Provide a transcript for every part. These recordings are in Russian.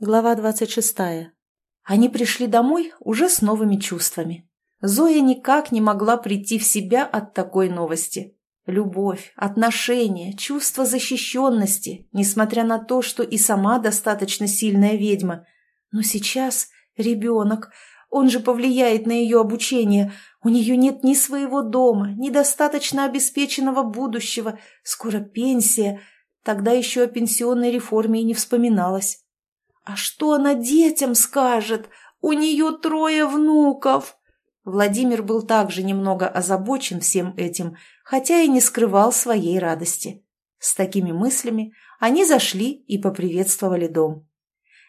Глава двадцать шестая. Они пришли домой уже с новыми чувствами. Зоя никак не могла прийти в себя от такой новости. Любовь, отношения, чувство защищенности, несмотря на то, что и сама достаточно сильная ведьма. Но сейчас ребенок, он же повлияет на ее обучение. У нее нет ни своего дома, ни достаточно обеспеченного будущего. Скоро пенсия. Тогда еще о пенсионной реформе и не вспоминалось. А что она детям скажет? У нее трое внуков. Владимир был также немного озабочен всем этим, хотя и не скрывал своей радости. С такими мыслями они зашли и поприветствовали дом.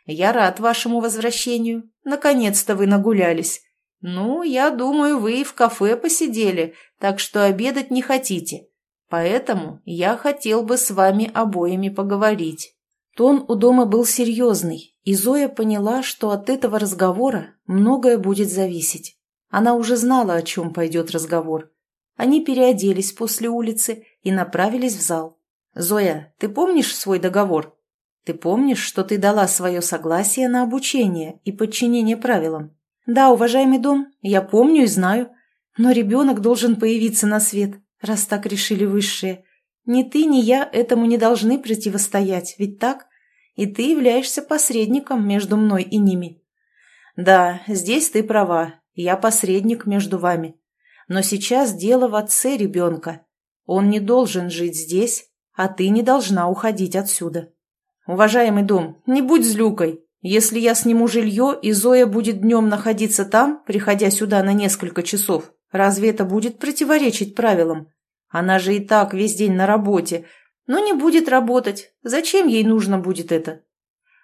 «Я рад вашему возвращению. Наконец-то вы нагулялись. Ну, я думаю, вы и в кафе посидели, так что обедать не хотите. Поэтому я хотел бы с вами обоими поговорить». Тон у дома был серьезный, и Зоя поняла, что от этого разговора многое будет зависеть. Она уже знала, о чем пойдет разговор. Они переоделись после улицы и направились в зал. «Зоя, ты помнишь свой договор? Ты помнишь, что ты дала свое согласие на обучение и подчинение правилам?» «Да, уважаемый дом, я помню и знаю. Но ребенок должен появиться на свет, раз так решили высшие. Ни ты, ни я этому не должны противостоять, ведь так? И ты являешься посредником между мной и ними. Да, здесь ты права, я посредник между вами. Но сейчас дело в отце ребенка. Он не должен жить здесь, а ты не должна уходить отсюда. Уважаемый дом, не будь злюкой. Если я сниму жилье, и Зоя будет днем находиться там, приходя сюда на несколько часов, разве это будет противоречить правилам? Она же и так весь день на работе. Но не будет работать. Зачем ей нужно будет это?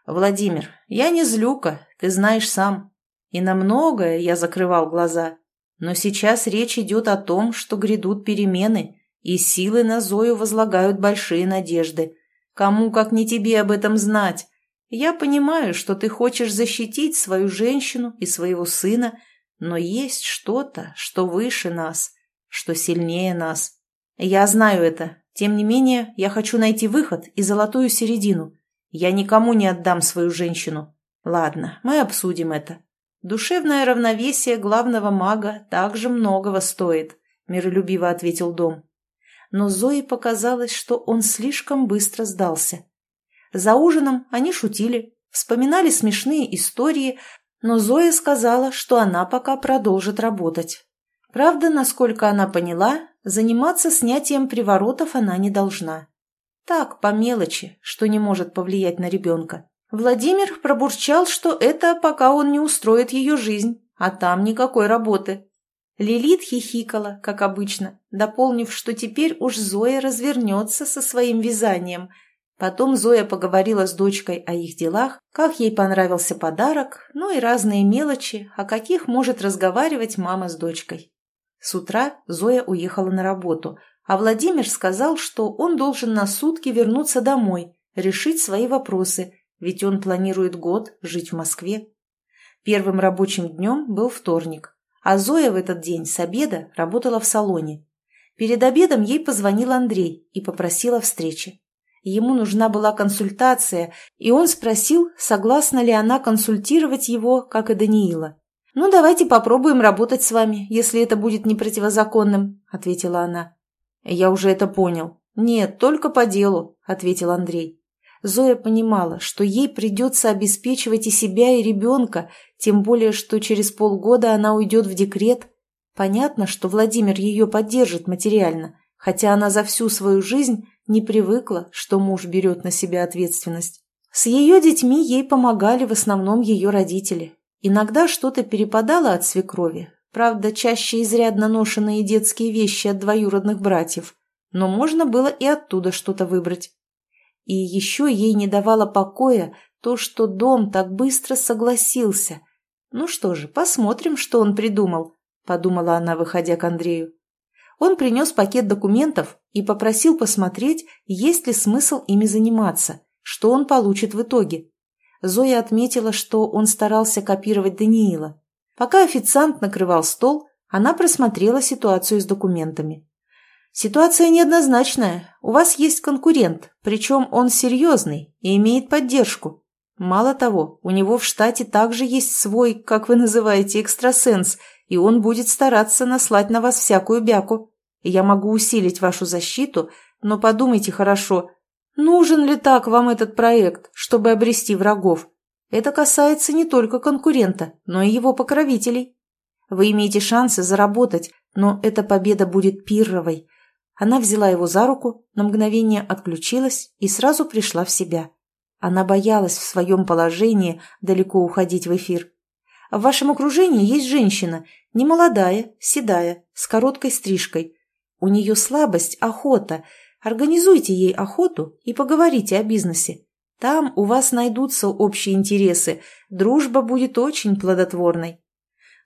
Владимир, я не злюка, ты знаешь сам. И на многое я закрывал глаза. Но сейчас речь идет о том, что грядут перемены, и силы на Зою возлагают большие надежды. Кому, как не тебе, об этом знать? Я понимаю, что ты хочешь защитить свою женщину и своего сына, но есть что-то, что выше нас, что сильнее нас. Я знаю это. Тем не менее, я хочу найти выход и золотую середину. Я никому не отдам свою женщину. Ладно, мы обсудим это. Душевное равновесие главного мага также многого стоит, миролюбиво ответил Дом. Но Зое показалось, что он слишком быстро сдался. За ужином они шутили, вспоминали смешные истории, но Зоя сказала, что она пока продолжит работать. Правда, насколько она поняла, заниматься снятием приворотов она не должна. Так, по мелочи, что не может повлиять на ребенка. Владимир пробурчал, что это пока он не устроит ее жизнь, а там никакой работы. Лилит хихикала, как обычно, дополнив, что теперь уж Зоя развернется со своим вязанием. Потом Зоя поговорила с дочкой о их делах, как ей понравился подарок, ну и разные мелочи, о каких может разговаривать мама с дочкой. С утра Зоя уехала на работу, а Владимир сказал, что он должен на сутки вернуться домой, решить свои вопросы, ведь он планирует год жить в Москве. Первым рабочим днем был вторник, а Зоя в этот день с обеда работала в салоне. Перед обедом ей позвонил Андрей и попросил о встрече. Ему нужна была консультация, и он спросил, согласна ли она консультировать его, как и Даниила. «Ну, давайте попробуем работать с вами, если это будет не противозаконным», — ответила она. «Я уже это понял». «Нет, только по делу», — ответил Андрей. Зоя понимала, что ей придется обеспечивать и себя, и ребенка, тем более, что через полгода она уйдет в декрет. Понятно, что Владимир ее поддержит материально, хотя она за всю свою жизнь не привыкла, что муж берет на себя ответственность. С ее детьми ей помогали в основном ее родители, Иногда что-то перепадало от свекрови, правда, чаще изрядно ношенные детские вещи от двоюродных братьев, но можно было и оттуда что-то выбрать. И еще ей не давало покоя то, что дом так быстро согласился. «Ну что же, посмотрим, что он придумал», — подумала она, выходя к Андрею. Он принес пакет документов и попросил посмотреть, есть ли смысл ими заниматься, что он получит в итоге. Зоя отметила, что он старался копировать Даниила. Пока официант накрывал стол, она просмотрела ситуацию с документами. «Ситуация неоднозначная. У вас есть конкурент, причем он серьезный и имеет поддержку. Мало того, у него в штате также есть свой, как вы называете, экстрасенс, и он будет стараться наслать на вас всякую бяку. Я могу усилить вашу защиту, но подумайте хорошо, нужен ли так вам этот проект, чтобы обрести врагов? Это касается не только конкурента, но и его покровителей. Вы имеете шансы заработать, но эта победа будет пирровой. Она взяла его за руку, на мгновение отключилась и сразу пришла в себя. Она боялась в своем положении далеко уходить в эфир. В вашем окружении есть женщина, немолодая, седая, с короткой стрижкой. У нее слабость – охота. Организуйте ей охоту и поговорите о бизнесе. Там у вас найдутся общие интересы, дружба будет очень плодотворной.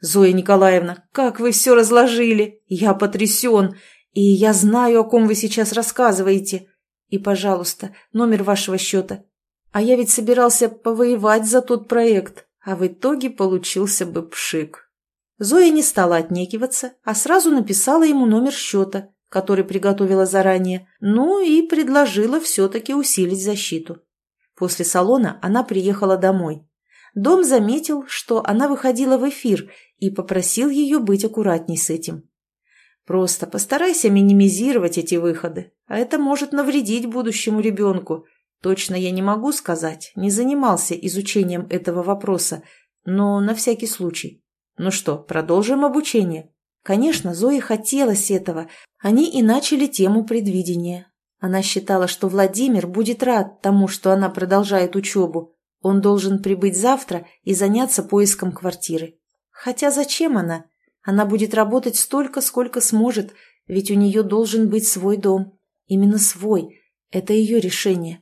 «Зоя Николаевна, как вы все разложили! Я потрясен! И я знаю, о ком вы сейчас рассказываете. И, пожалуйста, номер вашего счета. А я ведь собирался повоевать за тот проект, а в итоге получился бы пшик». Зоя не стала отнекиваться, а сразу написала ему номер счета, который приготовила заранее, ну и предложила все-таки усилить защиту. После салона она приехала домой. Дом заметил, что она выходила в эфир и попросил ее быть аккуратней с этим. «Просто постарайся минимизировать эти выходы, а это может навредить будущему ребенку. Точно я не могу сказать, не занимался изучением этого вопроса, но на всякий случай. Ну что, продолжим обучение?» Конечно, Зое хотелось этого. Они и начали тему предвидения. Она считала, что Владимир будет рад тому, что она продолжает учебу. Он должен прибыть завтра и заняться поиском квартиры. Хотя зачем она? Она будет работать столько, сколько сможет, ведь у нее должен быть свой дом. Именно свой. Это ее решение.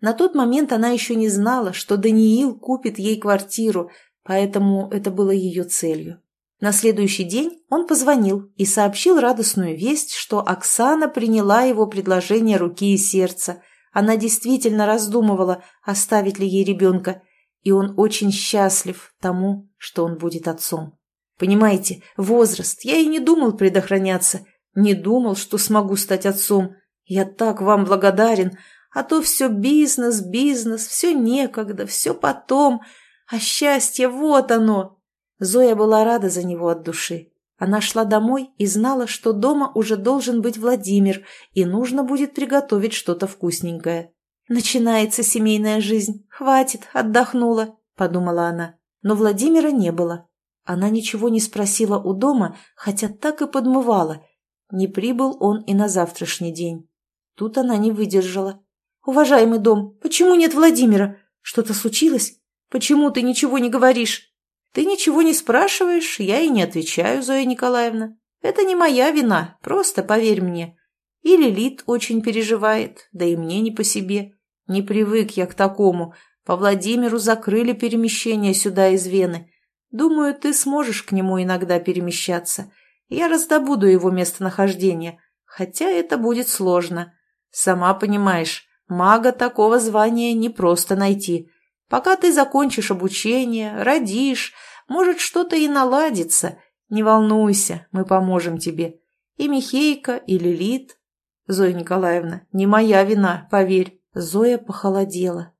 На тот момент она еще не знала, что Даниил купит ей квартиру, поэтому это было ее целью. На следующий день он позвонил и сообщил радостную весть, что Оксана приняла его предложение руки и сердца. Она действительно раздумывала, оставить ли ей ребенка, и он очень счастлив тому, что он будет отцом. Понимаете, возраст, я и не думал предохраняться, не думал, что смогу стать отцом. Я так вам благодарен, а то все бизнес, бизнес, все некогда, все потом, а счастье вот оно, Зоя была рада за него от души. Она шла домой и знала, что дома уже должен быть Владимир, и нужно будет приготовить что-то вкусненькое. «Начинается семейная жизнь. Хватит, отдохнула», — подумала она. Но Владимира не было. Она ничего не спросила у дома, хотя так и подмывала. Не прибыл он и на завтрашний день. Тут она не выдержала. «Уважаемый дом, почему нет Владимира? Что-то случилось? Почему ты ничего не говоришь?» Ты ничего не спрашиваешь, я и не отвечаю, Зоя Николаевна. Это не моя вина, просто поверь мне. И Лилит очень переживает, да и мне не по себе. Не привык я к такому. По Владимиру закрыли перемещение сюда из Вены. Думаю, ты сможешь к нему иногда перемещаться. Я раздобуду его местонахождение, хотя это будет сложно. Сама понимаешь, мага такого звания не просто найти. Пока ты закончишь обучение, родишь, может, что-то и наладится. Не волнуйся, мы поможем тебе. И Михейка, и Лилит. Зоя Николаевна, не моя вина, поверь. Зоя похолодела.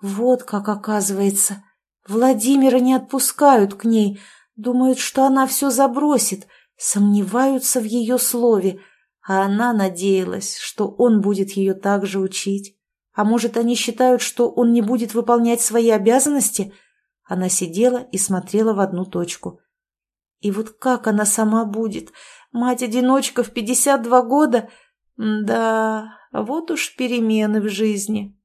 Вот как оказывается. Владимира не отпускают к ней. Думают, что она все забросит. Сомневаются в ее слове. А она надеялась, что он будет ее также учить. А может, они считают, что он не будет выполнять свои обязанности? Она сидела и смотрела в одну точку. И вот как она сама будет? Мать-одиночка в пятьдесят два года? Да, вот уж перемены в жизни.